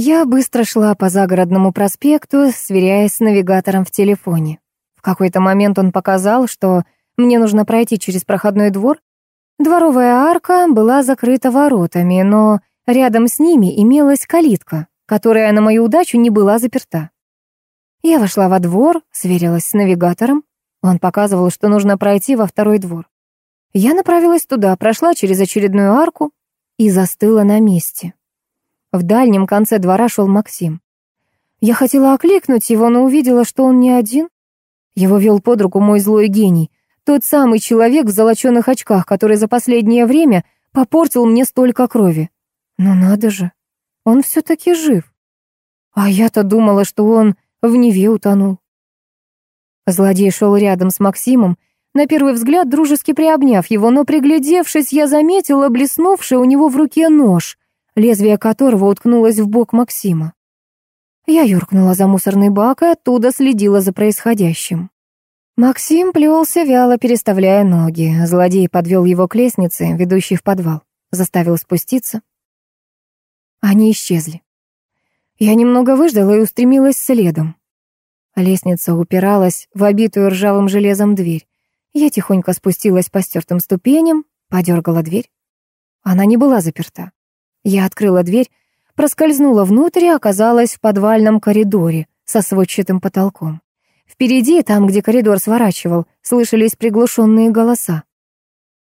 Я быстро шла по загородному проспекту, сверяясь с навигатором в телефоне. В какой-то момент он показал, что мне нужно пройти через проходной двор. Дворовая арка была закрыта воротами, но рядом с ними имелась калитка, которая на мою удачу не была заперта. Я вошла во двор, сверилась с навигатором. Он показывал, что нужно пройти во второй двор. Я направилась туда, прошла через очередную арку и застыла на месте. В дальнем конце двора шел Максим. Я хотела окликнуть его, но увидела, что он не один. Его вел под руку мой злой гений, тот самый человек в золоченых очках, который за последнее время попортил мне столько крови. Но надо же, он все-таки жив. А я-то думала, что он в Неве утонул. Злодей шел рядом с Максимом, на первый взгляд дружески приобняв его, но приглядевшись, я заметила блеснувший у него в руке нож, лезвие которого уткнулось в бок Максима. Я юркнула за мусорный бак и оттуда следила за происходящим. Максим плелся вяло, переставляя ноги. Злодей подвел его к лестнице, ведущей в подвал. Заставил спуститься. Они исчезли. Я немного выждала и устремилась следом. Лестница упиралась в обитую ржавым железом дверь. Я тихонько спустилась по стертым ступеням, подергала дверь. Она не была заперта. Я открыла дверь, проскользнула внутрь и оказалась в подвальном коридоре со сводчатым потолком. Впереди, там, где коридор сворачивал, слышались приглушенные голоса.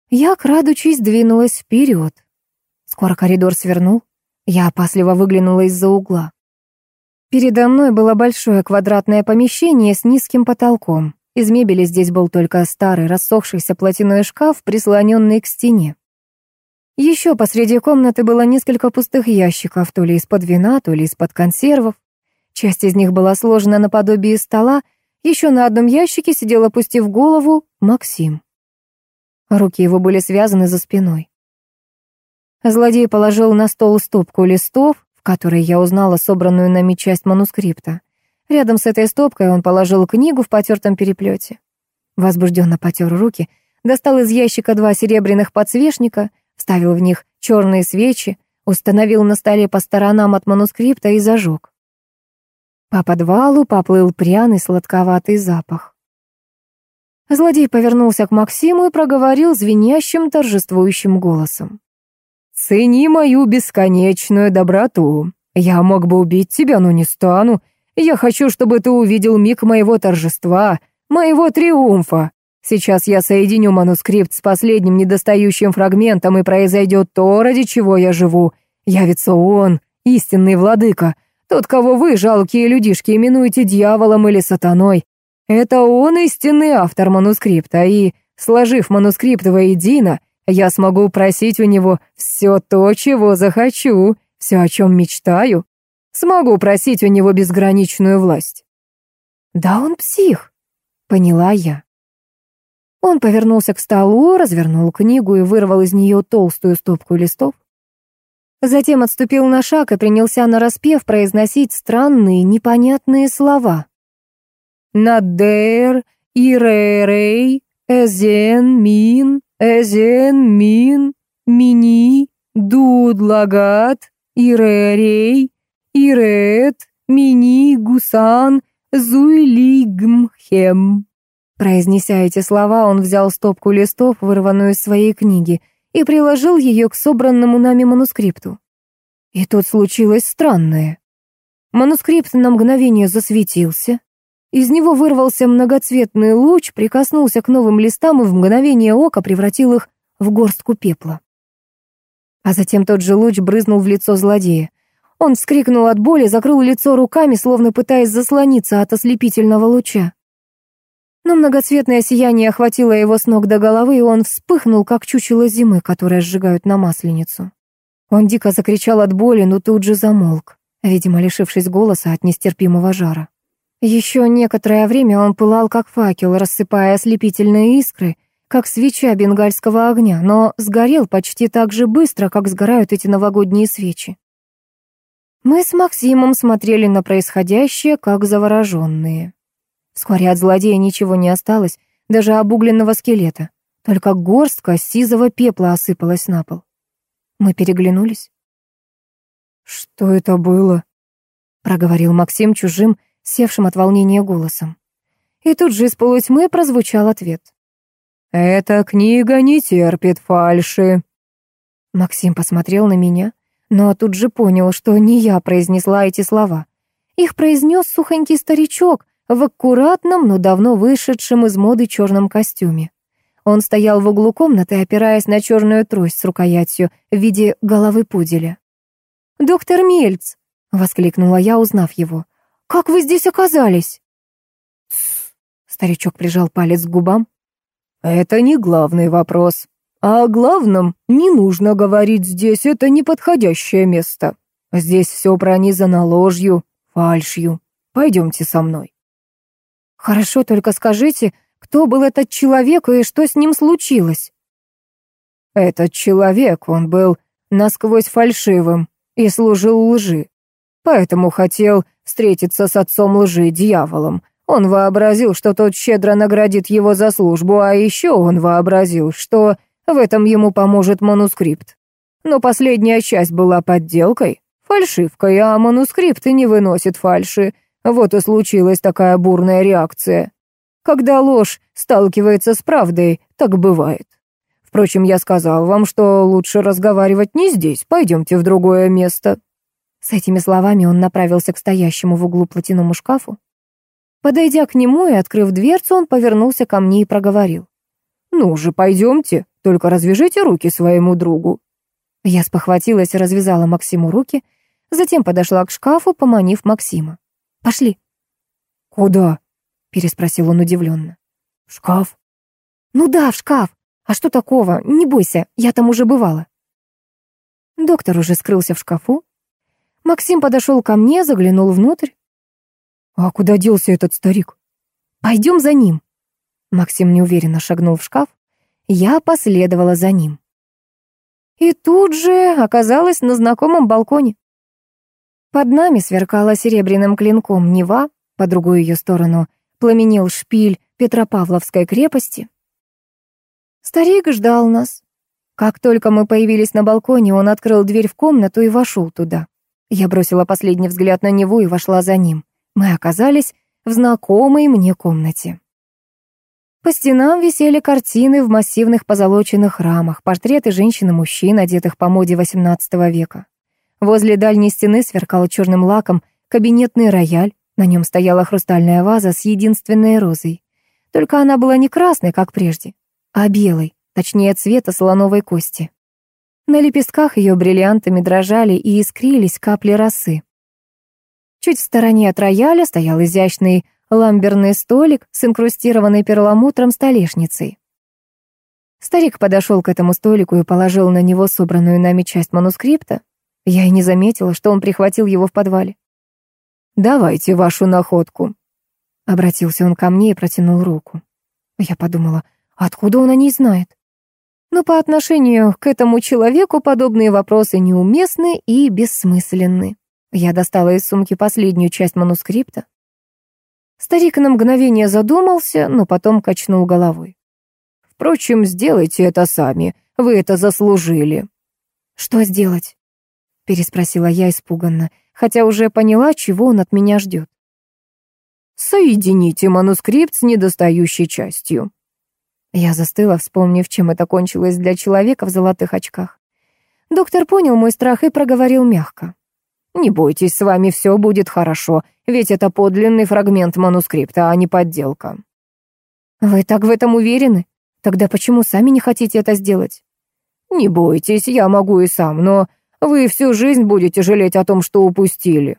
Я, крадучись, двинулась вперед. Скоро коридор свернул. Я опасливо выглянула из-за угла. Передо мной было большое квадратное помещение с низким потолком. Из мебели здесь был только старый рассохшийся платяной шкаф, прислоненный к стене. Еще посреди комнаты было несколько пустых ящиков, то ли из-под вина, то ли из-под консервов. Часть из них была сложена наподобие стола, еще на одном ящике сидел, опустив голову, Максим. Руки его были связаны за спиной. Злодей положил на стол стопку листов, в которой я узнала собранную нами часть манускрипта. Рядом с этой стопкой он положил книгу в потертом переплете. Возбужденно потер руки, достал из ящика два серебряных подсвечника, вставил в них черные свечи, установил на столе по сторонам от манускрипта и зажег. По подвалу поплыл пряный сладковатый запах. Злодей повернулся к Максиму и проговорил звенящим торжествующим голосом. «Цени мою бесконечную доброту. Я мог бы убить тебя, но не стану. Я хочу, чтобы ты увидел миг моего торжества, моего триумфа. Сейчас я соединю манускрипт с последним недостающим фрагментом, и произойдет то, ради чего я живу. Явится он, истинный владыка, тот, кого вы, жалкие людишки, именуете дьяволом или сатаной. Это он истинный автор манускрипта, и, сложив манускрипт воедино, я смогу просить у него все то, чего захочу, все, о чем мечтаю. Смогу просить у него безграничную власть. Да он псих, поняла я. Он повернулся к столу, развернул книгу и вырвал из нее толстую стопку листов. Затем отступил на шаг и принялся нараспев произносить странные, непонятные слова. «Надер, Иререй, Эзен, Мин, Эзен, Мин, Мини, Дудлагат, Иререй, Ирет, Мини, Гусан, Зуйлигмхем». Произнеся эти слова, он взял стопку листов, вырванную из своей книги, и приложил ее к собранному нами манускрипту. И тут случилось странное. Манускрипт на мгновение засветился. Из него вырвался многоцветный луч, прикоснулся к новым листам и в мгновение ока превратил их в горстку пепла. А затем тот же луч брызнул в лицо злодея. Он вскрикнул от боли, закрыл лицо руками, словно пытаясь заслониться от ослепительного луча. Но многоцветное сияние охватило его с ног до головы, и он вспыхнул, как чучело зимы, которое сжигают на масленицу. Он дико закричал от боли, но тут же замолк, видимо, лишившись голоса от нестерпимого жара. Еще некоторое время он пылал, как факел, рассыпая ослепительные искры, как свеча бенгальского огня, но сгорел почти так же быстро, как сгорают эти новогодние свечи. Мы с Максимом смотрели на происходящее, как завороженные. Вскоре от злодея ничего не осталось, даже обугленного скелета. Только горстка сизого пепла осыпалась на пол. Мы переглянулись. «Что это было?» — проговорил Максим чужим, севшим от волнения голосом. И тут же из полутьмы прозвучал ответ. «Эта книга не терпит фальши». Максим посмотрел на меня, но тут же понял, что не я произнесла эти слова. Их произнес сухонький старичок в аккуратном, но давно вышедшем из моды черном костюме. Он стоял в углу комнаты, опираясь на черную трость с рукоятью в виде головы пуделя. «Доктор Мельц!» — воскликнула я, узнав его. «Как вы здесь оказались?» «Тсс!» — старичок прижал палец к губам. «Это не главный вопрос. А о главном не нужно говорить здесь, это неподходящее место. Здесь все пронизано ложью, фальшью. Пойдемте со мной». «Хорошо, только скажите, кто был этот человек и что с ним случилось?» «Этот человек, он был насквозь фальшивым и служил лжи. Поэтому хотел встретиться с отцом лжи, дьяволом. Он вообразил, что тот щедро наградит его за службу, а еще он вообразил, что в этом ему поможет манускрипт. Но последняя часть была подделкой, фальшивкой, а манускрипты не выносят фальши. Вот и случилась такая бурная реакция. Когда ложь сталкивается с правдой, так бывает. Впрочем, я сказал вам, что лучше разговаривать не здесь, пойдемте в другое место». С этими словами он направился к стоящему в углу платяному шкафу. Подойдя к нему и открыв дверцу, он повернулся ко мне и проговорил. «Ну же, пойдемте, только развяжите руки своему другу». Я спохватилась и развязала Максиму руки, затем подошла к шкафу, поманив Максима. «Пошли». «Куда?» — переспросил он удивленно. «В шкаф?» «Ну да, в шкаф. А что такого? Не бойся, я там уже бывала». Доктор уже скрылся в шкафу. Максим подошел ко мне, заглянул внутрь. «А куда делся этот старик?» «Пойдем за ним». Максим неуверенно шагнул в шкаф. Я последовала за ним. И тут же оказалась на знакомом балконе. Под нами сверкала серебряным клинком Нева, по другую ее сторону пламенел шпиль Петропавловской крепости. Старик ждал нас. Как только мы появились на балконе, он открыл дверь в комнату и вошел туда. Я бросила последний взгляд на него и вошла за ним. Мы оказались в знакомой мне комнате. По стенам висели картины в массивных позолоченных рамах, портреты женщин и мужчин, одетых по моде XVIII века. Возле дальней стены сверкал черным лаком кабинетный рояль, на нем стояла хрустальная ваза с единственной розой. Только она была не красной, как прежде, а белой, точнее цвета слоновой кости. На лепестках ее бриллиантами дрожали и искрились капли росы. Чуть в стороне от рояля стоял изящный ламберный столик с инкрустированной перламутром столешницей. Старик подошел к этому столику и положил на него собранную нами часть манускрипта. Я и не заметила, что он прихватил его в подвале. «Давайте вашу находку», — обратился он ко мне и протянул руку. Я подумала, откуда он о ней знает? Но по отношению к этому человеку подобные вопросы неуместны и бессмысленны. Я достала из сумки последнюю часть манускрипта, Старик на мгновение задумался, но потом качнул головой. «Впрочем, сделайте это сами, вы это заслужили». «Что сделать?» — переспросила я испуганно, хотя уже поняла, чего он от меня ждет. «Соедините манускрипт с недостающей частью». Я застыла, вспомнив, чем это кончилось для человека в золотых очках. Доктор понял мой страх и проговорил мягко. «Не бойтесь, с вами все будет хорошо, ведь это подлинный фрагмент манускрипта, а не подделка». «Вы так в этом уверены? Тогда почему сами не хотите это сделать?» «Не бойтесь, я могу и сам, но вы всю жизнь будете жалеть о том, что упустили».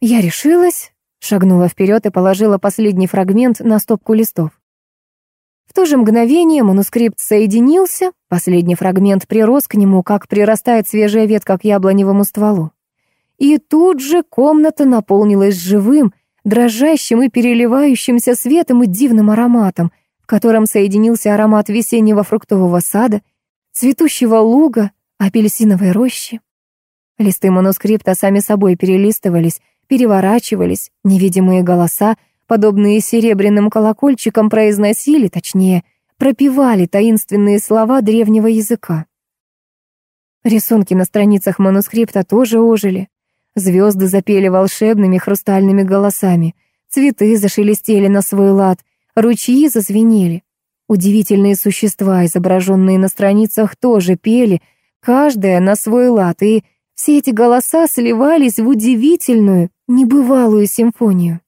Я решилась, шагнула вперед и положила последний фрагмент на стопку листов. В то же мгновение манускрипт соединился, последний фрагмент прирос к нему, как прирастает свежая ветка к яблоневому стволу. И тут же комната наполнилась живым, дрожащим и переливающимся светом и дивным ароматом, в котором соединился аромат весеннего фруктового сада, цветущего луга, апельсиновой рощи. Листы манускрипта сами собой перелистывались, переворачивались, невидимые голоса — подобные серебряным колокольчикам, произносили, точнее, пропевали таинственные слова древнего языка. Рисунки на страницах манускрипта тоже ожили. Звезды запели волшебными хрустальными голосами, цветы зашелестели на свой лад, ручьи зазвенели. Удивительные существа, изображенные на страницах, тоже пели, каждая на свой лад, и все эти голоса сливались в удивительную, небывалую симфонию.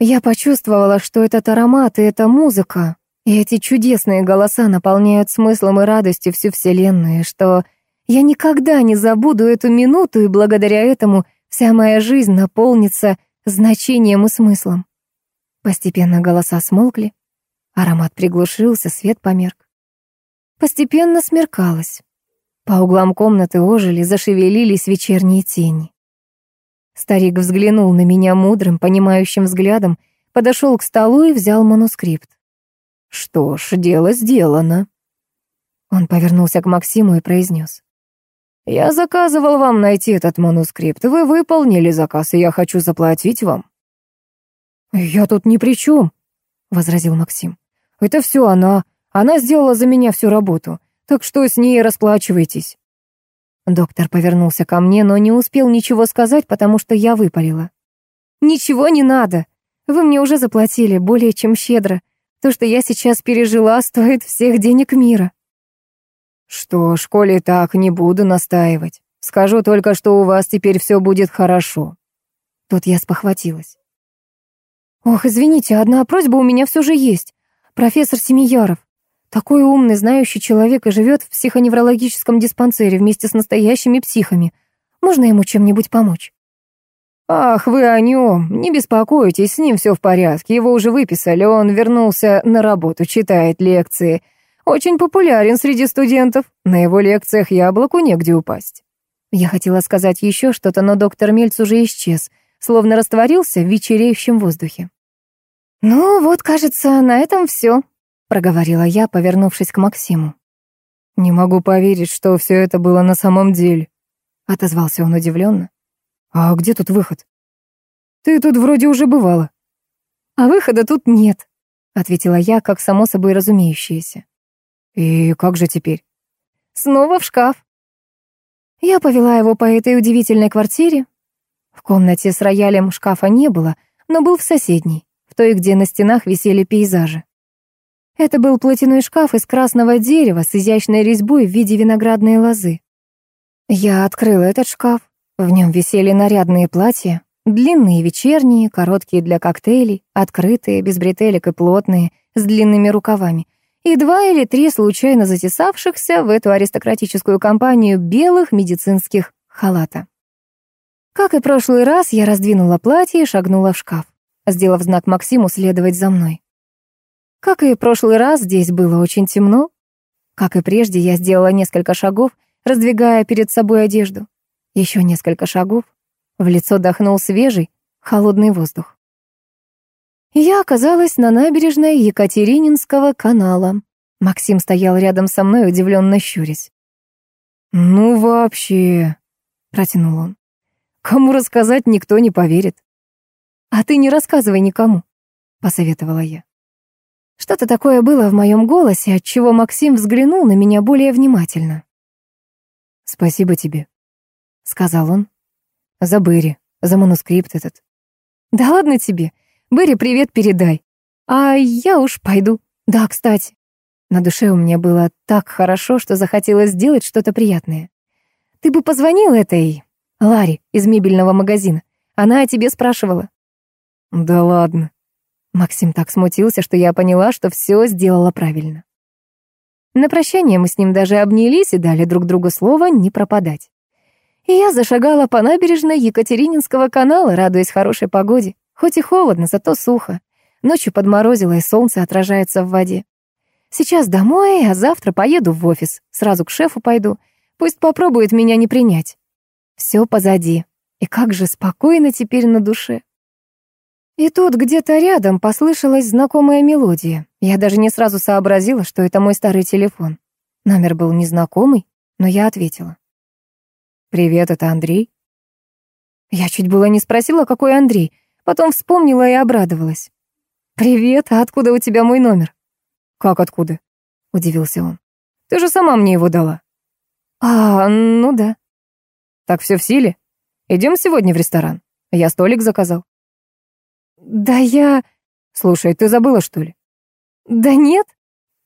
Я почувствовала, что этот аромат и эта музыка, и эти чудесные голоса наполняют смыслом и радостью всю Вселенную, что я никогда не забуду эту минуту, и благодаря этому вся моя жизнь наполнится значением и смыслом. Постепенно голоса смолкли, аромат приглушился, свет померк. Постепенно смеркалось. По углам комнаты ожили, зашевелились вечерние тени. Старик взглянул на меня мудрым, понимающим взглядом, подошел к столу и взял манускрипт. «Что ж, дело сделано». Он повернулся к Максиму и произнес. «Я заказывал вам найти этот манускрипт. Вы выполнили заказ, и я хочу заплатить вам». «Я тут ни при чем», — возразил Максим. «Это все она. Она сделала за меня всю работу. Так что с ней расплачивайтесь». Доктор повернулся ко мне, но не успел ничего сказать, потому что я выпалила. «Ничего не надо. Вы мне уже заплатили, более чем щедро. То, что я сейчас пережила, стоит всех денег мира. Что ж, коли так, не буду настаивать. Скажу только, что у вас теперь все будет хорошо. Тут я спохватилась. Ох, извините, одна просьба у меня все же есть. Профессор Семияров. Такой умный, знающий человек и живет в психоневрологическом диспансере вместе с настоящими психами. Можно ему чем-нибудь помочь? «Ах, вы о нем, не беспокойтесь, с ним все в порядке, его уже выписали, он вернулся на работу, читает лекции. Очень популярен среди студентов, на его лекциях яблоку негде упасть». Я хотела сказать еще что-то, но доктор Мельц уже исчез, словно растворился в вечереющем воздухе. «Ну вот, кажется, на этом все», — проговорила я, повернувшись к Максиму. «Не могу поверить, что все это было на самом деле», — отозвался он удивленно. «А где тут выход?» «Ты тут вроде уже бывала». «А выхода тут нет», — ответила я, как само собой разумеющееся. «И как же теперь?» «Снова в шкаф». Я повела его по этой удивительной квартире. В комнате с роялем шкафа не было, но был в соседней, в той, где на стенах висели пейзажи. Это был платяной шкаф из красного дерева с изящной резьбой в виде виноградной лозы. Я открыла этот шкаф, в нем висели нарядные платья, длинные вечерние, короткие для коктейлей, открытые, без бретелек и плотные, с длинными рукавами, и два или три случайно затесавшихся в эту аристократическую компанию белых медицинских халата. Как и прошлый раз, я раздвинула платье и шагнула в шкаф, сделав знак Максиму следовать за мной. Как и прошлый раз, здесь было очень темно. Как и прежде, я сделала несколько шагов, раздвигая перед собой одежду. Еще несколько шагов. В лицо дохнул свежий, холодный воздух. Я оказалась на набережной Екатерининского канала. Максим стоял рядом со мной, удивленно щурясь. «Ну вообще...» — протянул он. «Кому рассказать, никто не поверит». «А ты не рассказывай никому», — посоветовала я. Что-то такое было в моем голосе, отчего Максим взглянул на меня более внимательно. «Спасибо тебе», сказал он. За Берри, за манускрипт этот. Да ладно тебе. Берри привет передай. А я уж пойду. Да, кстати. На душе у меня было так хорошо, что захотелось сделать что-то приятное. Ты бы позвонил этой Ларе из мебельного магазина. Она о тебе спрашивала. Да ладно. Максим так смутился, что я поняла, что все сделала правильно. На прощание мы с ним даже обнялись и дали друг другу слово не пропадать. И я зашагала по набережной Екатерининского канала, радуясь хорошей погоде. Хоть и холодно, зато сухо. Ночью подморозило, и солнце отражается в воде. Сейчас домой, а завтра поеду в офис. Сразу к шефу пойду. Пусть попробует меня не принять. Все позади. И как же спокойно теперь на душе. И тут где-то рядом послышалась знакомая мелодия. Я даже не сразу сообразила, что это мой старый телефон. Номер был незнакомый, но я ответила. «Привет, это Андрей?» Я чуть было не спросила, какой Андрей, потом вспомнила и обрадовалась. «Привет, а откуда у тебя мой номер?» «Как откуда?» — удивился он. «Ты же сама мне его дала». «А, ну да». «Так все в силе? Идем сегодня в ресторан. Я столик заказал. Да я... Слушай, ты забыла, что ли? Да нет,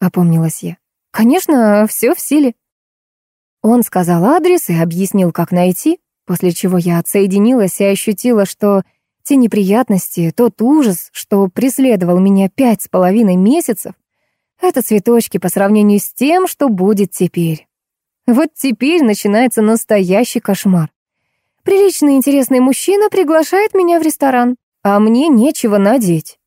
опомнилась я. Конечно, все в силе. Он сказал адрес и объяснил, как найти, после чего я отсоединилась и ощутила, что те неприятности, тот ужас, что преследовал меня пять с половиной месяцев, это цветочки по сравнению с тем, что будет теперь. Вот теперь начинается настоящий кошмар. Приличный интересный мужчина приглашает меня в ресторан, а мне нечего надеть.